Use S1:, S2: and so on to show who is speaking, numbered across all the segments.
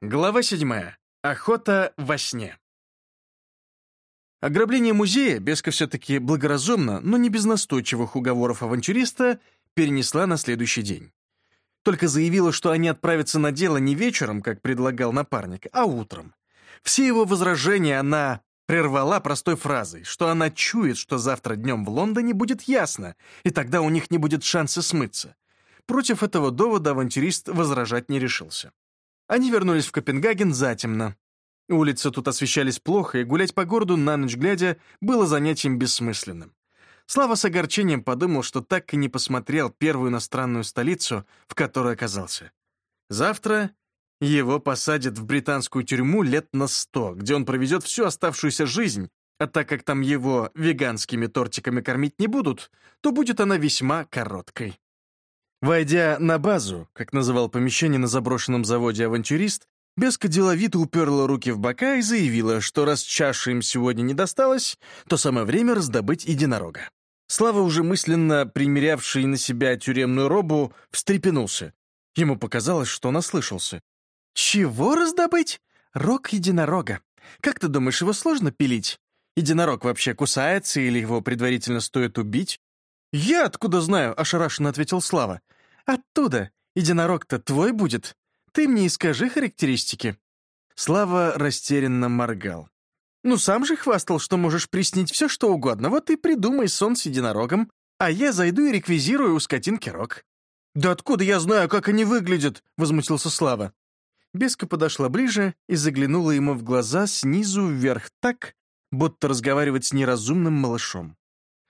S1: Глава 7. Охота во сне. Ограбление музея Беска все-таки благоразумно, но не без настойчивых уговоров авантюриста, перенесла на следующий день. Только заявила, что они отправятся на дело не вечером, как предлагал напарник, а утром. Все его возражения она прервала простой фразой, что она чует, что завтра днем в Лондоне будет ясно, и тогда у них не будет шанса смыться. Против этого довода авантюрист возражать не решился. Они вернулись в Копенгаген затемно. Улицы тут освещались плохо, и гулять по городу на ночь глядя было занятием бессмысленным. Слава с огорчением подумал, что так и не посмотрел первую иностранную столицу, в которой оказался. Завтра его посадят в британскую тюрьму лет на сто, где он проведет всю оставшуюся жизнь, а так как там его веганскими тортиками кормить не будут, то будет она весьма короткой. Войдя на базу, как называл помещение на заброшенном заводе авантюрист, Беска деловито уперла руки в бока и заявила, что раз чаши им сегодня не досталось, то самое время раздобыть единорога. Слава, уже мысленно примерявший на себя тюремную робу, встрепенулся. Ему показалось, что он ослышался. «Чего раздобыть? Рог единорога. Как ты думаешь, его сложно пилить? Единорог вообще кусается или его предварительно стоит убить? «Я откуда знаю?» — ошарашенно ответил Слава. «Оттуда. Единорог-то твой будет. Ты мне и скажи характеристики». Слава растерянно моргал. «Ну, сам же хвастал, что можешь приснить все, что угодно. Вот и придумай сон с единорогом, а я зайду и реквизирую у скотинки рог». «Да откуда я знаю, как они выглядят?» — возмутился Слава. Беска подошла ближе и заглянула ему в глаза снизу вверх так, будто разговаривать с неразумным малышом.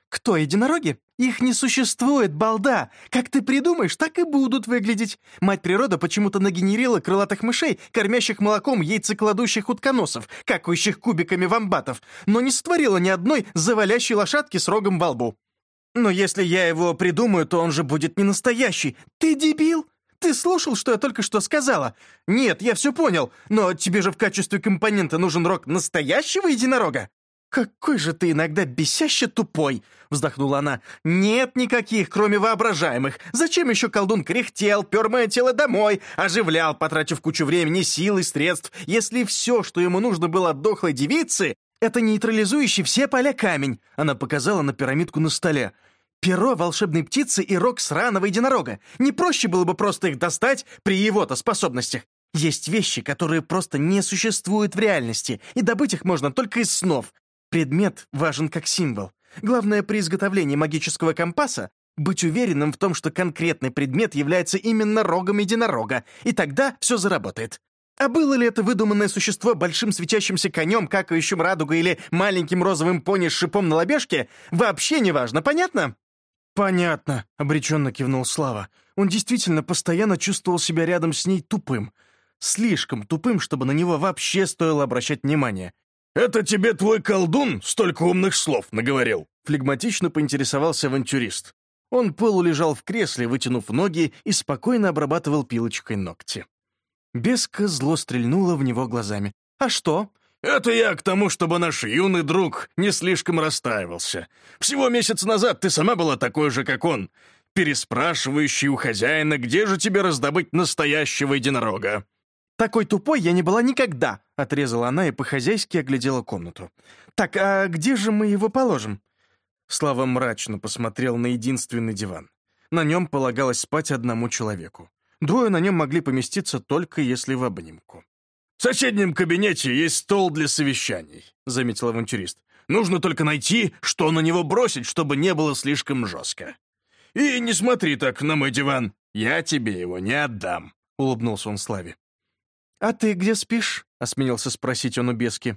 S1: «Кто, единороги? Их не существует, балда! Как ты придумаешь, так и будут выглядеть. Мать природа почему-то нагенерила крылатых мышей, кормящих молоком яйцекладущих утконосов, какающих кубиками вамбатов, но не створила ни одной завалящей лошадки с рогом во лбу. Но если я его придумаю, то он же будет не настоящий. Ты дебил? Ты слушал, что я только что сказала? Нет, я все понял, но тебе же в качестве компонента нужен рог настоящего единорога. «Какой же ты иногда бесяще тупой!» — вздохнула она. «Нет никаких, кроме воображаемых. Зачем еще колдун кряхтел, пер мое тело домой, оживлял, потратив кучу времени, сил и средств, если все, что ему нужно было от дохлой девицы, это нейтрализующий все поля камень?» Она показала на пирамидку на столе. «Перо волшебной птицы и рог сраного единорога. Не проще было бы просто их достать при его-то способностях. Есть вещи, которые просто не существуют в реальности, и добыть их можно только из снов. Предмет важен как символ. Главное при изготовлении магического компаса быть уверенным в том, что конкретный предмет является именно рогом единорога, и тогда все заработает. А было ли это выдуманное существо большим светящимся конем, какающим радугой или маленьким розовым пони с шипом на лобешке, вообще не важно, понятно? «Понятно», — обреченно кивнул Слава. Он действительно постоянно чувствовал себя рядом с ней тупым. Слишком тупым, чтобы на него вообще стоило обращать внимание.
S2: «Это тебе твой колдун столько умных слов наговорил?»
S1: Флегматично поинтересовался авантюрист. Он полулежал в кресле, вытянув ноги, и спокойно обрабатывал пилочкой ногти. Беска зло стрельнула в него глазами. «А что?»
S2: «Это я к тому, чтобы наш юный друг не слишком расстраивался. Всего месяц назад ты сама была такой же, как он, переспрашивающий у хозяина, где же тебе раздобыть настоящего единорога.
S1: «Такой тупой я не была никогда!» — отрезала она и по-хозяйски оглядела комнату. «Так, а где же мы его положим?» Слава мрачно посмотрел на единственный диван. На нем полагалось спать одному человеку. Двое на нем могли поместиться только если в обнимку.
S2: «В соседнем кабинете есть стол для совещаний», — заметил авантюрист. «Нужно только найти, что на него бросить, чтобы не было слишком жестко. И не смотри так на мой диван, я тебе его не отдам», — улыбнулся он Славе.
S1: «А ты где спишь?» — осмелился спросить он у Бески.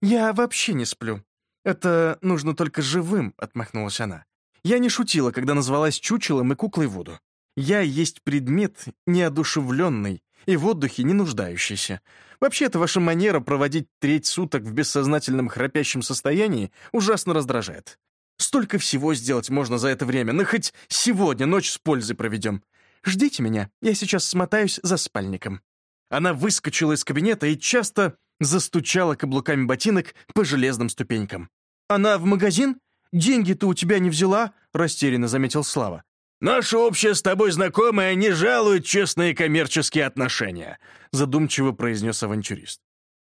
S1: «Я вообще не сплю. Это нужно только живым», — отмахнулась она. «Я не шутила, когда назвалась чучелом и куклой Вуду. Я есть предмет неодушевленный и в отдыхе не нуждающийся. Вообще, это ваша манера проводить треть суток в бессознательном храпящем состоянии ужасно раздражает. Столько всего сделать можно за это время, ну хоть сегодня ночь с пользой проведем. Ждите меня, я сейчас смотаюсь за спальником». Она выскочила из кабинета и часто застучала каблуками ботинок по железным ступенькам. «Она в магазин? Деньги-то у тебя не взяла?» — растерянно заметил Слава.
S2: Наша общая с тобой знакомая не жалует честные коммерческие отношения», задумчиво произнес авантюрист.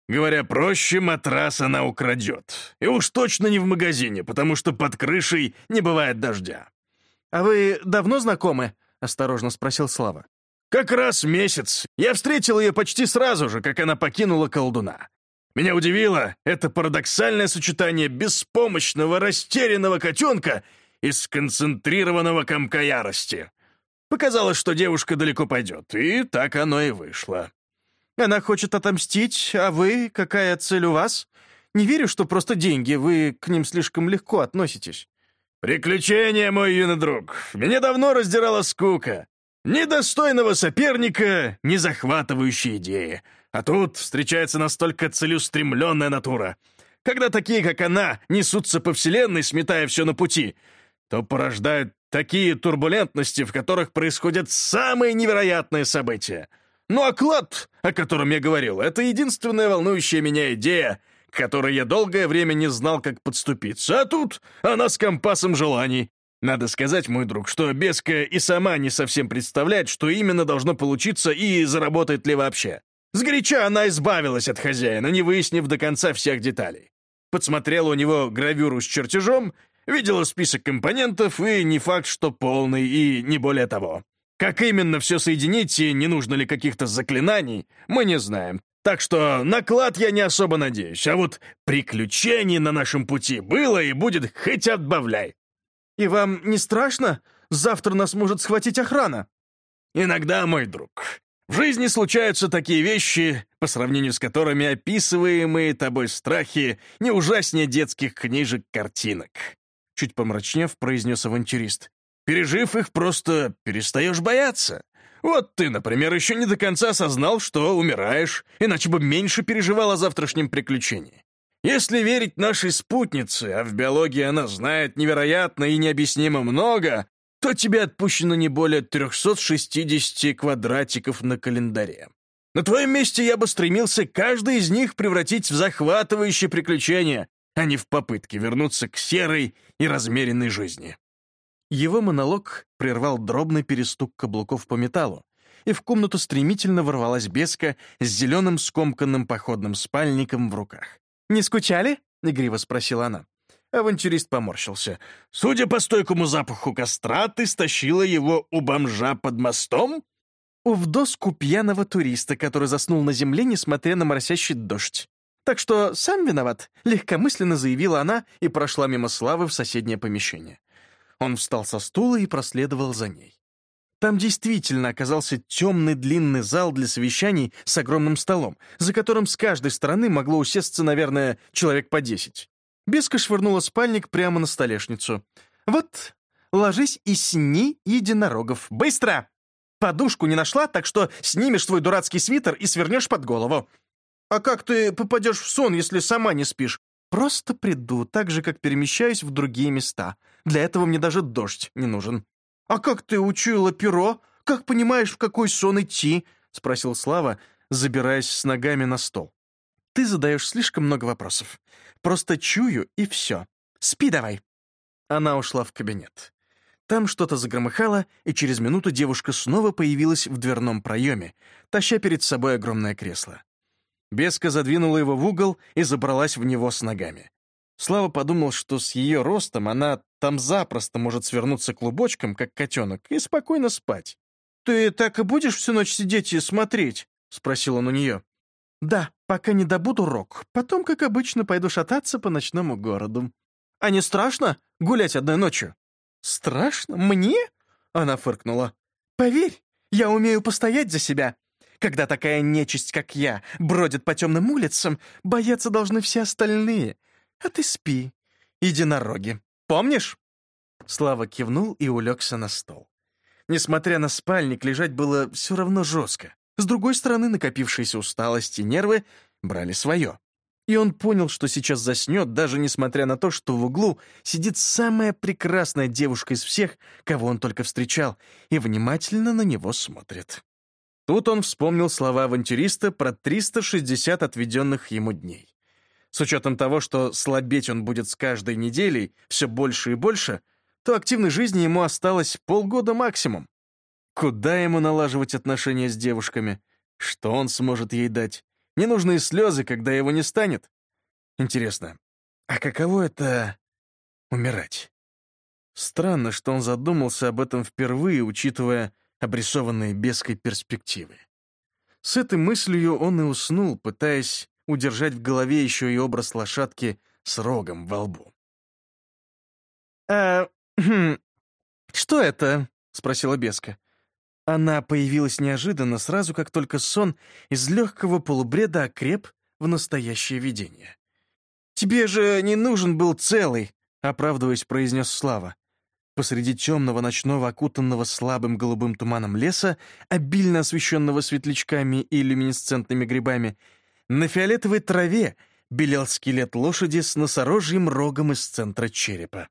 S2: Говоря проще, матрас она украдет. И уж точно не в магазине, потому что под крышей не бывает дождя.
S1: «А вы давно знакомы?» — осторожно спросил Слава.
S2: «Как раз месяц. Я встретил ее почти сразу же, как она покинула колдуна. Меня удивило это парадоксальное сочетание беспомощного, растерянного котенка и сконцентрированного комка ярости. Показалось, что девушка далеко пойдет, и так оно и вышло.
S1: Она хочет отомстить, а вы? Какая цель у вас? Не верю, что просто деньги, вы к ним слишком легко относитесь».
S2: «Приключения, мой юный друг. Меня давно раздирала скука. Ни достойного соперника, ни захватывающей идеи. А тут встречается настолько целеустремленная натура. Когда такие, как она, несутся по вселенной, сметая все на пути, то порождают такие турбулентности, в которых происходят самые невероятные события. Ну а клад, о котором я говорил, это единственная волнующая меня идея, к которой я долгое время не знал, как подступиться. А тут она с компасом желаний. Надо сказать, мой друг, что Беска и сама не совсем представляет, что именно должно получиться и заработает ли вообще. Сгоряча она избавилась от хозяина, не выяснив до конца всех деталей. Подсмотрела у него гравюру с чертежом, видела список компонентов, и не факт, что полный, и не более того. Как именно все соединить и не нужно ли каких-то заклинаний, мы не знаем. Так что наклад я не особо надеюсь, а вот приключений на нашем пути было и будет хоть отбавляй.
S1: «И вам не страшно? Завтра нас может схватить охрана».
S2: «Иногда, мой друг, в жизни случаются такие вещи, по сравнению с которыми описываемые тобой страхи не ужаснее детских книжек-картинок», чуть помрачнев, произнес авантюрист. «Пережив их, просто перестаешь бояться. Вот ты, например, еще не до конца осознал, что умираешь, иначе бы меньше переживал о завтрашнем приключении. Если верить нашей спутнице, а в биологии она знает невероятно и необъяснимо много, то тебе отпущено не более 360 квадратиков на календаре. На твоем месте я бы стремился каждый из них превратить в захватывающее приключение, а не в попытке вернуться к серой и размеренной жизни.
S1: Его монолог прервал дробный перестук каблуков по металлу, и в комнату стремительно ворвалась беска с зеленым скомканным походным спальником в руках. «Не скучали?» — игриво спросила она. Авантюрист поморщился.
S2: «Судя по стойкому запаху костра, ты стащила его у бомжа под мостом?»
S1: «У в доску пьяного туриста, который заснул на земле, несмотря на моросящий дождь. Так что сам виноват», — легкомысленно заявила она и прошла мимо Славы в соседнее помещение. Он встал со стула и проследовал за ней. Там действительно оказался темный длинный зал для совещаний с огромным столом, за которым с каждой стороны могло усесться, наверное, человек по десять. Беска швырнула спальник прямо на столешницу. «Вот, ложись и сни единорогов. Быстро! Подушку не нашла, так что снимешь свой дурацкий свитер и свернешь под голову. А как ты попадешь в сон, если сама не спишь? Просто приду, так же, как перемещаюсь в другие места. Для этого мне даже дождь не нужен». «А как ты учуяла перо? Как понимаешь, в какой сон идти?» — спросил Слава, забираясь с ногами на стол. «Ты задаешь слишком много вопросов. Просто чую, и все. Спи давай!» Она ушла в кабинет. Там что-то загромыхало, и через минуту девушка снова появилась в дверном проеме, таща перед собой огромное кресло. Беска задвинула его в угол и забралась в него с ногами. Слава подумал, что с ее ростом она там запросто может свернуться клубочком, как котенок, и спокойно спать. «Ты так и будешь всю ночь сидеть и смотреть?» — спросил он у нее. «Да, пока не добуду рок. Потом, как обычно, пойду шататься по ночному городу. А не страшно гулять одной ночью?» «Страшно? Мне?» — она фыркнула. «Поверь, я умею постоять за себя. Когда такая нечисть, как я, бродит по темным улицам, бояться должны все остальные. А ты спи, единороги. Помнишь?» Слава кивнул и улегся на стол. Несмотря на спальник, лежать было все равно жестко. С другой стороны, накопившиеся усталость и нервы брали свое. И он понял, что сейчас заснет, даже несмотря на то, что в углу сидит самая прекрасная девушка из всех, кого он только встречал, и внимательно на него смотрит. Тут он вспомнил слова авантюриста про 360 отведенных ему дней. С учетом того, что слабеть он будет с каждой неделей все больше и больше, то активной жизни ему осталось полгода максимум. Куда ему налаживать отношения с девушками? Что он сможет ей дать? Ненужные слезы, когда его не станет? Интересно, а каково это — умирать? Странно, что он задумался об этом впервые, учитывая обрисованные беской перспективы. С этой мыслью он и уснул, пытаясь удержать в голове еще и образ лошадки с рогом во лбу. «А... Хм, что это?» — спросила Беска. Она появилась неожиданно, сразу как только сон из легкого полубреда окреп в настоящее видение. «Тебе же не нужен был целый», — оправдываясь, произнес Слава. Посреди темного ночного, окутанного слабым голубым туманом леса, обильно освещенного светлячками и люминесцентными грибами, на фиолетовой траве белел скелет лошади с носорожьим рогом из центра черепа.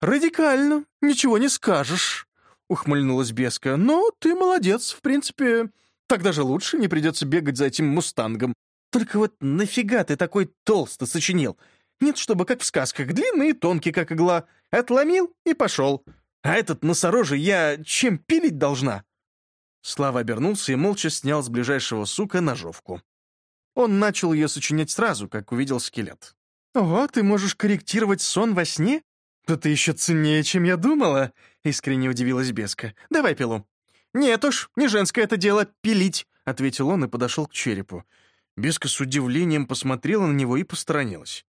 S1: «Радикально, ничего не скажешь», — ухмыльнулась Беска. «Но ты молодец, в принципе. Так даже лучше, не придется бегать за этим мустангом. Только вот нафига ты такой толстый сочинил? Нет, чтобы как в сказках, длинный и тонкий, как игла. Отломил и пошел. А этот носорожий я чем пилить должна?» Слава обернулся и молча снял с ближайшего сука ножовку. Он начал ее сочинять сразу, как увидел скелет. «Ого, ты можешь корректировать сон во сне? Да ты еще ценнее, чем я думала!» — искренне удивилась Беска. «Давай пилу». «Нет уж, не женское это дело — пилить», — ответил он и подошел к черепу. Беска с удивлением посмотрела на него и посторонилась.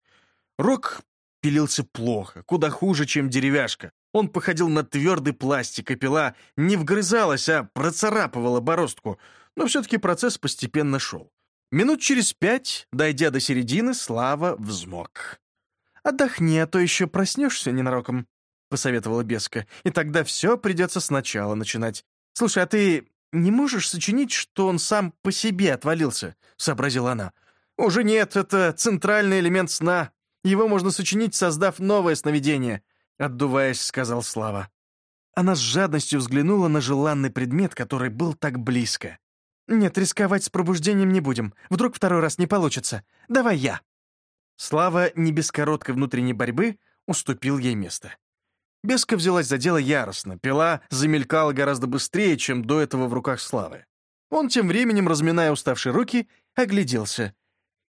S1: Рок пилился плохо, куда хуже, чем деревяшка. Он походил на твердый пластик, и пила не вгрызалась, а процарапывала бороздку. Но все-таки процесс постепенно шел. Минут через пять, дойдя до середины, Слава взмок. «Отдохни, а то еще проснешься ненароком», — посоветовала Беска, «и тогда все придется сначала начинать. Слушай, а ты не можешь сочинить, что он сам по себе отвалился?» — сообразила она. «Уже нет, это центральный элемент сна. Его можно сочинить, создав новое сновидение», — отдуваясь, сказал Слава. Она с жадностью взглянула на желанный предмет, который был так близко. «Нет, рисковать с пробуждением не будем. Вдруг второй раз не получится. Давай я». Слава, не без короткой внутренней борьбы, уступил ей место. Беска взялась за дело яростно, пила замелькала гораздо быстрее, чем до этого в руках Славы. Он тем временем, разминая уставшие руки, огляделся.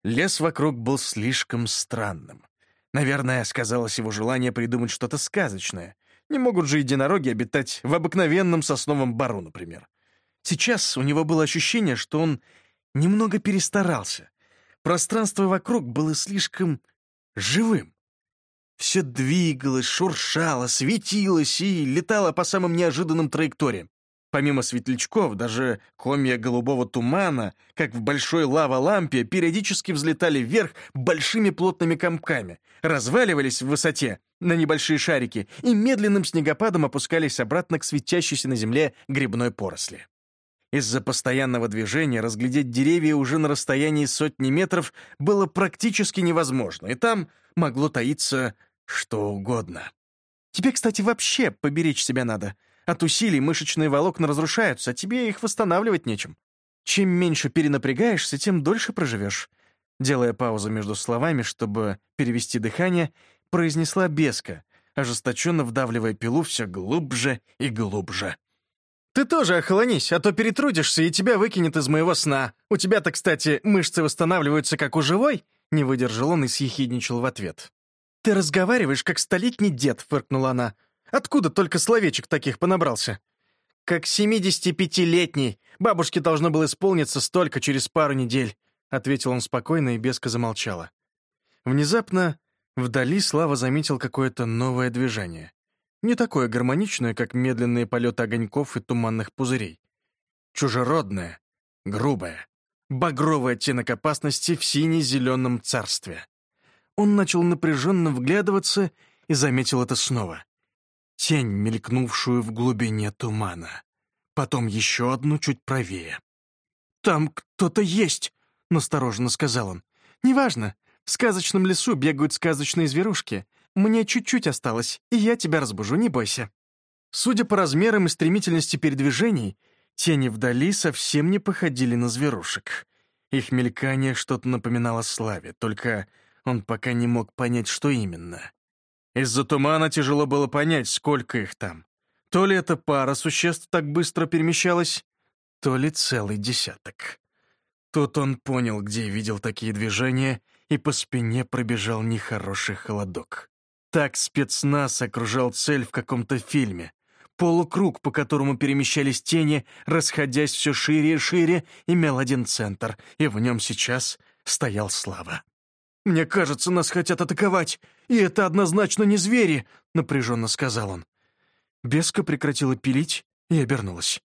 S1: Лес вокруг был слишком странным. Наверное, сказалось его желание придумать что-то сказочное. Не могут же единороги обитать в обыкновенном сосновом бару, например. Сейчас у него было ощущение, что он немного перестарался. Пространство вокруг было слишком живым. Все двигалось, шуршало, светилось и летало по самым неожиданным траекториям. Помимо светлячков, даже комья голубого тумана, как в большой лава-лампе, периодически взлетали вверх большими плотными комками, разваливались в высоте на небольшие шарики и медленным снегопадом опускались обратно к светящейся на земле грибной поросли. Из-за постоянного движения разглядеть деревья уже на расстоянии сотни метров было практически невозможно, и там могло таиться что угодно. Тебе, кстати, вообще поберечь себя надо. От усилий мышечные волокна разрушаются, а тебе их восстанавливать нечем. Чем меньше перенапрягаешься, тем дольше проживешь. Делая паузу между словами, чтобы перевести дыхание, произнесла беска, ожесточенно вдавливая пилу все глубже и глубже. «Ты тоже охолонись, а то перетрудишься, и тебя выкинет из моего сна. У тебя-то, кстати, мышцы восстанавливаются, как у живой?» Не выдержал он и съехидничал в ответ. «Ты разговариваешь, как столетний дед», — фыркнула она. «Откуда только словечек таких понабрался?» «Как семидесятипятилетний. Бабушке должно было исполниться столько через пару недель», — ответил он спокойно, и Беска замолчала. Внезапно вдали Слава заметил какое-то новое движение. Не такое гармоничное, как медленные полеты огоньков и туманных пузырей. Чужеродное, грубое, багровый оттенок опасности в сине-зеленом царстве. Он начал напряженно вглядываться и заметил это снова. Тень, мелькнувшую в глубине тумана. Потом еще одну чуть правее. «Там кто-то есть!» — настороженно сказал он. «Неважно. В сказочном лесу бегают сказочные зверушки. Мне чуть-чуть осталось, и я тебя разбужу, не бойся». Судя по размерам и стремительности передвижений, тени вдали совсем не походили на зверушек. Их мелькание что-то напоминало Славе, только он пока не мог понять, что именно. Из-за тумана тяжело было понять, сколько их там. То ли эта пара существ так быстро перемещалась, то ли целый десяток. Тут он понял, где видел такие движения, и по спине пробежал нехороший холодок. Так спецназ окружал цель в каком-то фильме. Полукруг, по которому перемещались тени, расходясь все шире и шире, имел один центр, и в нем сейчас стоял Слава. «Мне кажется, нас хотят атаковать, и это однозначно не звери», — напряженно сказал он. Беска прекратила пилить и обернулась.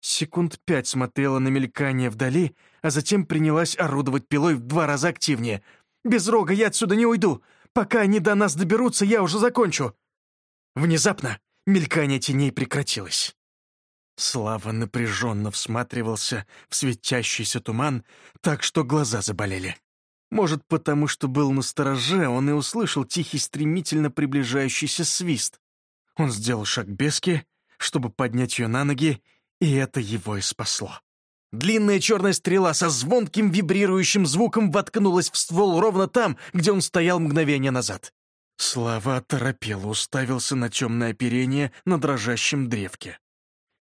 S1: Секунд пять смотрела на мелькание вдали, а затем принялась орудовать пилой в два раза активнее. «Без рога я отсюда не уйду! Пока они до нас доберутся, я уже закончу!» Внезапно мелькание теней прекратилось. Слава напряженно всматривался в светящийся туман, так что глаза заболели. Может, потому что был на стороже, он и услышал тихий, стремительно приближающийся свист. Он сделал шаг бески, чтобы поднять ее на ноги, и это его и спасло. Длинная черная стрела со звонким вибрирующим звуком воткнулась в ствол ровно там, где он стоял мгновение назад. Слава оторопело уставился на темное оперение на дрожащем древке.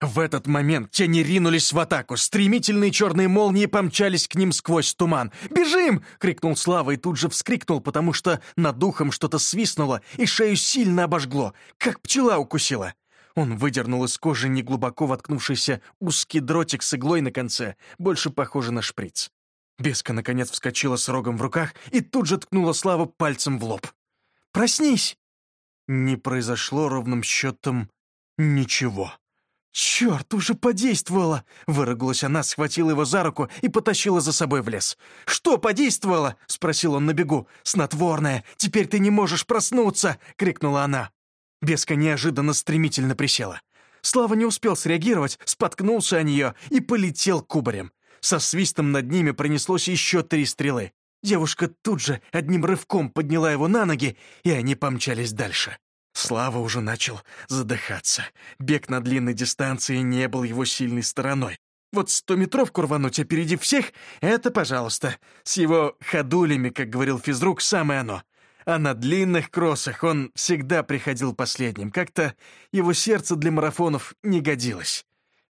S1: В этот момент тени ринулись в атаку. Стремительные черные молнии помчались к ним сквозь туман. «Бежим!» — крикнул Слава и тут же вскрикнул, потому что над духом что-то свистнуло и шею сильно обожгло, как пчела укусила. Он выдернул из кожи неглубоко воткнувшийся узкий дротик с иглой на конце, больше похожий на шприц. Беска, наконец, вскочила с рогом в руках и тут же ткнула Славу пальцем в лоб. «Проснись!» Не произошло ровным счетом ничего. «Черт, уже подействовало!» — выругалась она, схватила его за руку и потащила за собой в лес. «Что подействовало?» — спросил он на бегу. «Снотворное! Теперь ты не можешь проснуться!» — крикнула она. Беска неожиданно стремительно присела. Слава не успел среагировать, споткнулся о нее и полетел кубарем. Со свистом над ними пронеслось еще три стрелы. Девушка тут же одним рывком подняла его на ноги, и они помчались дальше. Слава уже начал задыхаться. Бег на длинной дистанции не был его сильной стороной. Вот стометровку рвануть, опередив всех — это, пожалуйста. С его ходулями, как говорил физрук, самое оно а на длинных кроссах он всегда приходил последним. Как-то его сердце для марафонов не годилось.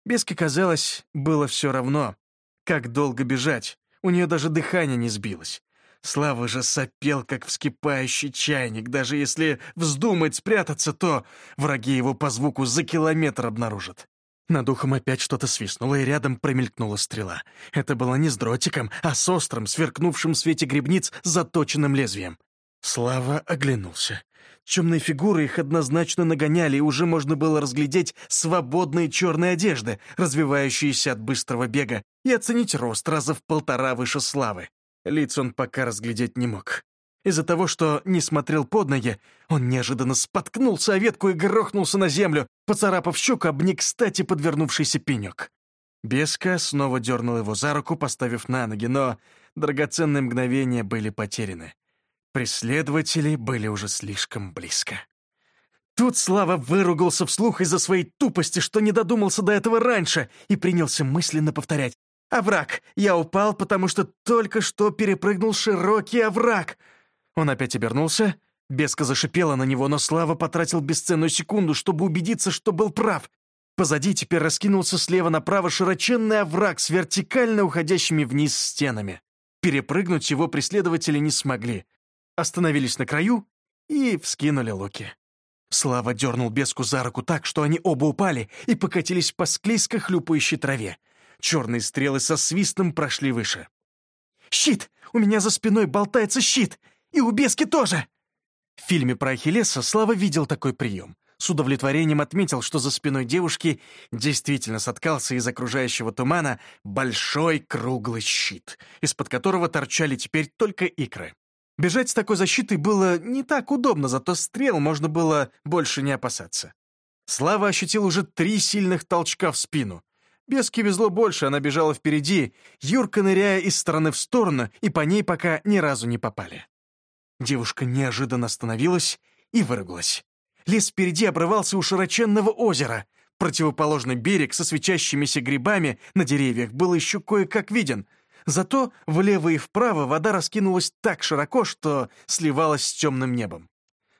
S1: Беске казалось, было все равно, как долго бежать. У нее даже дыхание не сбилось. Слава же сопел, как вскипающий чайник. Даже если вздумает спрятаться, то враги его по звуку за километр обнаружат. Над ухом опять что-то свистнуло, и рядом промелькнула стрела. Это было не с дротиком, а с острым, сверкнувшим в свете грибниц, заточенным лезвием. Слава оглянулся. Темные фигуры их однозначно нагоняли, и уже можно было разглядеть свободные черные одежды, развивающиеся от быстрого бега, и оценить рост раза в полтора выше Славы. Лиц он пока разглядеть не мог. Из-за того, что не смотрел под ноги, он неожиданно споткнулся о ветку и грохнулся на землю, поцарапав щеку об не кстати подвернувшийся пенек. Беска снова дернул его за руку, поставив на ноги, но драгоценные мгновения были потеряны. Преследователи были уже слишком близко. Тут Слава выругался вслух из-за своей тупости, что не додумался до этого раньше, и принялся мысленно повторять. «Овраг! Я упал, потому что только что перепрыгнул широкий овраг!» Он опять обернулся. Беска зашипела на него, но Слава потратил бесценную секунду, чтобы убедиться, что был прав. Позади теперь раскинулся слева направо широченный овраг с вертикально уходящими вниз стенами. Перепрыгнуть его преследователи не смогли остановились на краю и вскинули луки. Слава дернул беску за руку так, что они оба упали и покатились по склизко хлюпающей траве. Черные стрелы со свистом прошли выше. «Щит! У меня за спиной болтается щит! И у бески тоже!» В фильме про Ахиллеса Слава видел такой прием. С удовлетворением отметил, что за спиной девушки действительно соткался из окружающего тумана большой круглый щит, из-под которого торчали теперь только икры. Бежать с такой защитой было не так удобно, зато стрел можно было больше не опасаться. Слава ощутил уже три сильных толчка в спину. Беске везло больше, она бежала впереди, Юрка ныряя из стороны в сторону, и по ней пока ни разу не попали. Девушка неожиданно остановилась и выругалась. Лес впереди обрывался у широченного озера. Противоположный берег со свечащимися грибами на деревьях был еще кое-как виден — Зато влево и вправо вода раскинулась так широко, что сливалась с темным небом.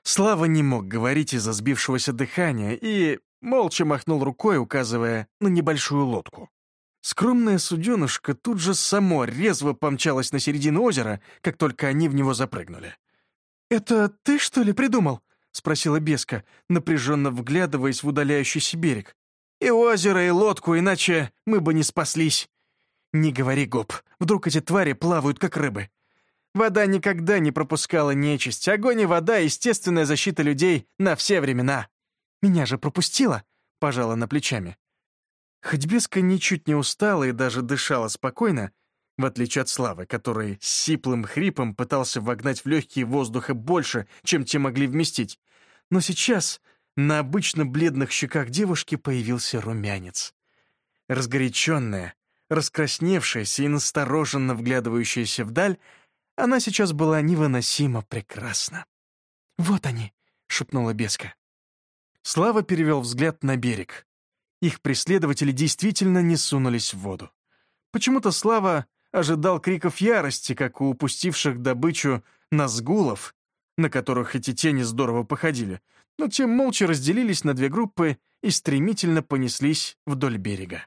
S1: Слава не мог говорить из-за сбившегося дыхания и молча махнул рукой, указывая на небольшую лодку. Скромная суденышка тут же само резво помчалась на середину озера, как только они в него запрыгнули. «Это ты, что ли, придумал?» — спросила Беска, напряженно вглядываясь в удаляющийся берег. «И озеро, и лодку, иначе мы бы не спаслись». «Не говори, Гоп, вдруг эти твари плавают, как рыбы. Вода никогда не пропускала нечисть. Огонь и вода — естественная защита людей на все времена. Меня же пропустила?» — пожала на плечами. Хоть Беска ничуть не устала и даже дышала спокойно, в отличие от Славы, который с сиплым хрипом пытался вогнать в легкие воздуха больше, чем те могли вместить. Но сейчас на обычно бледных щеках девушки появился румянец. Разгоряченная, раскрасневшаяся и настороженно вглядывающаяся вдаль, она сейчас была невыносимо прекрасна. «Вот они!» — шепнула Беска. Слава перевел взгляд на берег. Их преследователи действительно не сунулись в воду. Почему-то Слава ожидал криков ярости, как у упустивших добычу назгулов, на которых эти тени здорово походили, но те молча разделились на две группы и стремительно понеслись вдоль берега.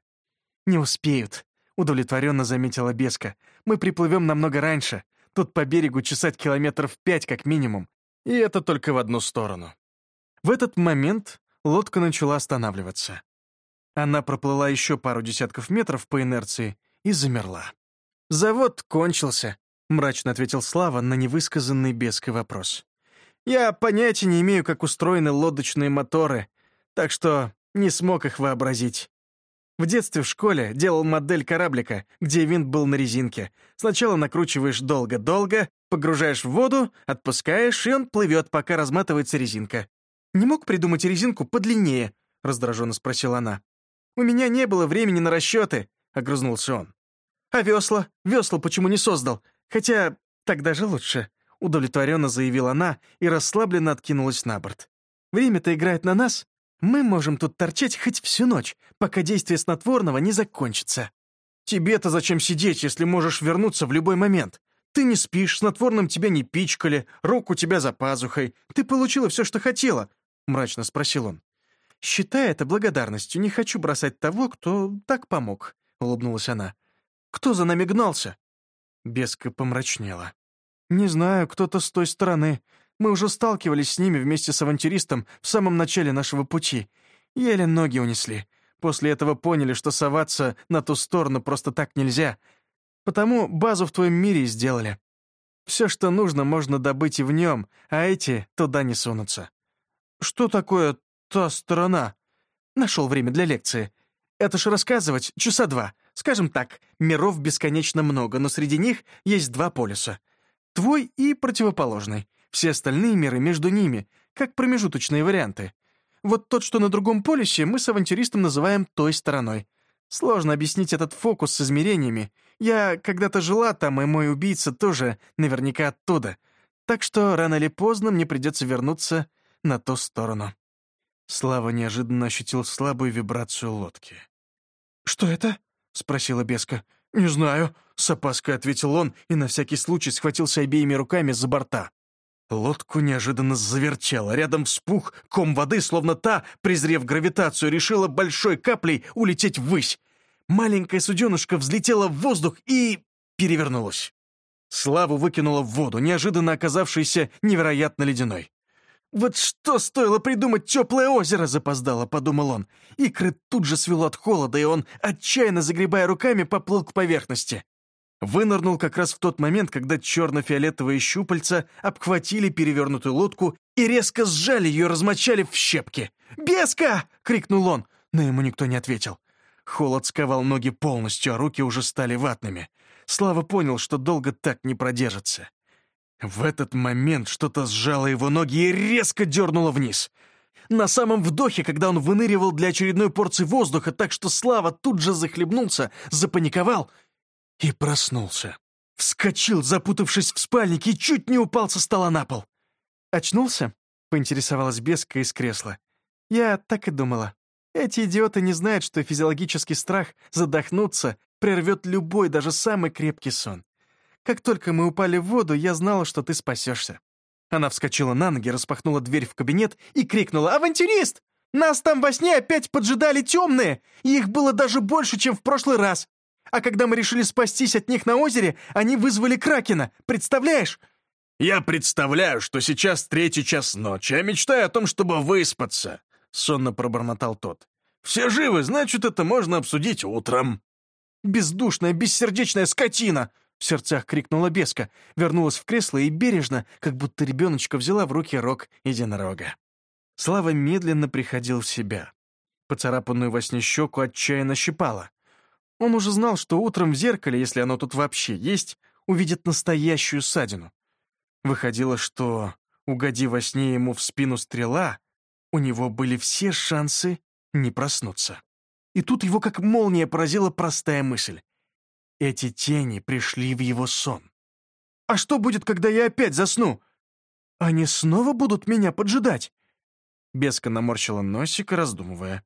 S1: «Не успеют», — удовлетворенно заметила Беска. «Мы приплывем намного раньше. Тут по берегу чесать километров пять как минимум, и это только в одну сторону». В этот момент лодка начала останавливаться. Она проплыла еще пару десятков метров по инерции и замерла. «Завод кончился», — мрачно ответил Слава на невысказанный беской вопрос. «Я понятия не имею, как устроены лодочные моторы, так что не смог их вообразить. В детстве в школе делал модель кораблика, где винт был на резинке. Сначала накручиваешь долго-долго, погружаешь в воду, отпускаешь, и он плывет, пока разматывается резинка. «Не мог придумать резинку подлиннее?» — раздраженно спросила она. «У меня не было времени на расчеты», — огрызнулся он. «А весла? Весла почему не создал? Хотя так даже лучше», — удовлетворенно заявила она и расслабленно откинулась на борт. «Время-то играет на нас. Мы можем тут торчать хоть всю ночь, пока действие снотворного не закончится». «Тебе-то зачем сидеть, если можешь вернуться в любой момент? Ты не спишь, снотворным тебя не пичкали, рук у тебя за пазухой. Ты получила все, что хотела», — мрачно спросил он. «Считай это благодарностью. Не хочу бросать того, кто так помог», — улыбнулась она. Кто за нами гнался?» Беска помрачнела. «Не знаю, кто-то с той стороны. Мы уже сталкивались с ними вместе с авантюристом в самом начале нашего пути. Еле ноги унесли. После этого поняли, что соваться на ту сторону просто так нельзя. Потому базу в твоем мире сделали. Все, что нужно, можно добыть и в нем, а эти туда не сунутся». «Что такое та сторона?» Нашел время для лекции. Это ж рассказывать часа два. Скажем так, миров бесконечно много, но среди них есть два полюса. Твой и противоположный. Все остальные миры между ними, как промежуточные варианты. Вот тот, что на другом полюсе, мы с авантюристом называем той стороной. Сложно объяснить этот фокус с измерениями. Я когда-то жила там, и мой убийца тоже наверняка оттуда. Так что рано или поздно мне придется вернуться на ту сторону. Слава неожиданно ощутил слабую вибрацию лодки. «Что это?» — спросила Беска. «Не знаю», — с опаской ответил он и на всякий случай схватился обеими руками за борта. Лодку неожиданно завертело. Рядом вспух ком воды, словно та, презрев гравитацию, решила большой каплей улететь ввысь. Маленькая суденышко взлетела в воздух и... перевернулась. Славу выкинула в воду, неожиданно оказавшейся невероятно ледяной. «Вот что стоило придумать теплое озеро!» — запоздало, — подумал он. Икры тут же свело от холода, и он, отчаянно загребая руками, поплыл к поверхности. Вынырнул как раз в тот момент, когда черно-фиолетовые щупальца обхватили перевернутую лодку и резко сжали ее, размочали в щепки. «Беска!» — крикнул он, но ему никто не ответил. Холод сковал ноги полностью, а руки уже стали ватными. Слава понял, что долго так не продержится. В этот момент что-то сжало его ноги и резко дернуло вниз. На самом вдохе, когда он выныривал для очередной порции воздуха, так что Слава тут же захлебнулся, запаниковал и проснулся. Вскочил, запутавшись в спальнике, и чуть не упал со стола на пол. «Очнулся?» — поинтересовалась Беска из кресла. «Я так и думала. Эти идиоты не знают, что физиологический страх задохнуться прервет любой, даже самый крепкий сон. Как только мы упали в воду, я знала, что ты спасешься. Она вскочила на ноги, распахнула дверь в кабинет и крикнула «Авантюрист! Нас там во сне опять поджидали темные, их было даже больше, чем в прошлый раз. А когда мы решили спастись от них на озере, они вызвали Кракена. Представляешь?»
S2: «Я представляю, что сейчас третий час ночи, а мечтаю о том, чтобы выспаться», — сонно пробормотал тот. «Все живы, значит, это можно обсудить утром».
S1: «Бездушная, бессердечная скотина!» — в сердцах крикнула беска, вернулась в кресло и бережно, как будто ребеночка взяла в руки рог единорога. Слава медленно приходил в себя. Поцарапанную во сне щеку отчаянно щипала. Он уже знал, что утром в зеркале, если оно тут вообще есть, увидит настоящую ссадину. Выходило, что, угоди во сне ему в спину стрела, у него были все шансы не проснуться. И тут его как молния поразила простая мысль. Эти тени пришли в его сон. «А что будет, когда я опять засну? Они снова будут меня поджидать?» Беска наморщила носик, раздумывая.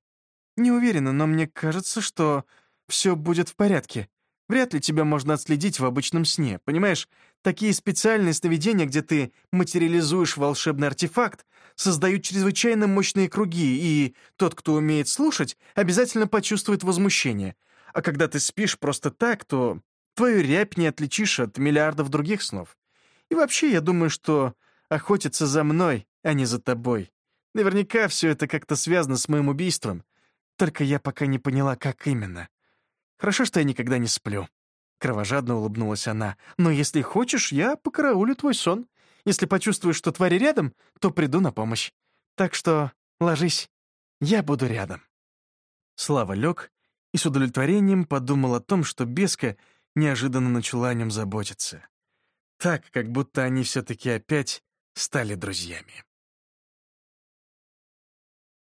S1: «Не уверена, но мне кажется, что все будет в порядке. Вряд ли тебя можно отследить в обычном сне, понимаешь? Такие специальные сновидения, где ты материализуешь волшебный артефакт, создают чрезвычайно мощные круги, и тот, кто умеет слушать, обязательно почувствует возмущение. А когда ты спишь просто так, то твою рябь не отличишь от миллиардов других снов. И вообще, я думаю, что охотятся за мной, а не за тобой. Наверняка все это как-то связано с моим убийством. Только я пока не поняла, как именно. Хорошо, что я никогда не сплю». Кровожадно улыбнулась она. «Но если хочешь, я покараулю твой сон. Если почувствуешь, что твари рядом, то приду на помощь. Так что ложись, я буду рядом». Слава лег и с удовлетворением подумал о том, что Беска неожиданно начала о нем заботиться. Так, как будто они все-таки опять стали друзьями.